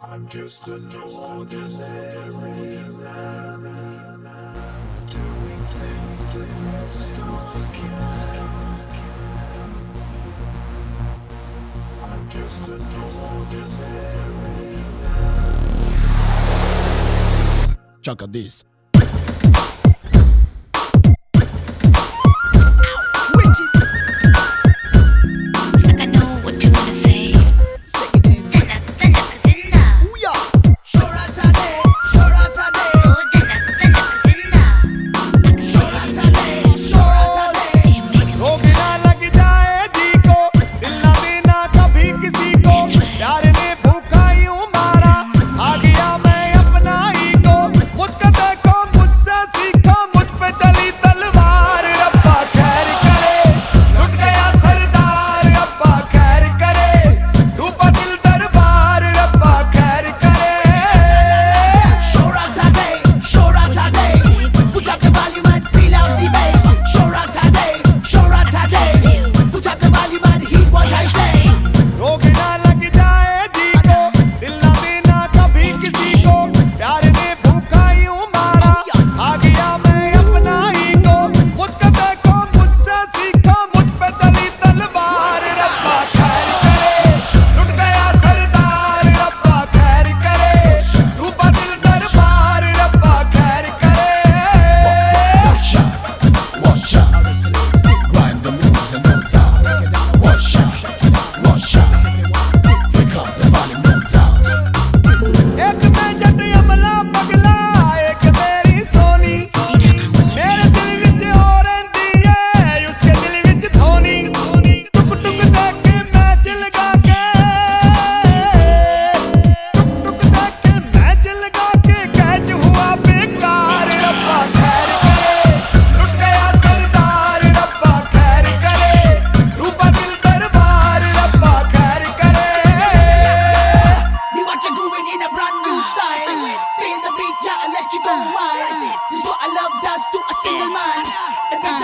I'm just an ordinary man doing things of us can. I'm just an ordinary Chaka this.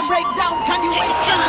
break down, can you wait?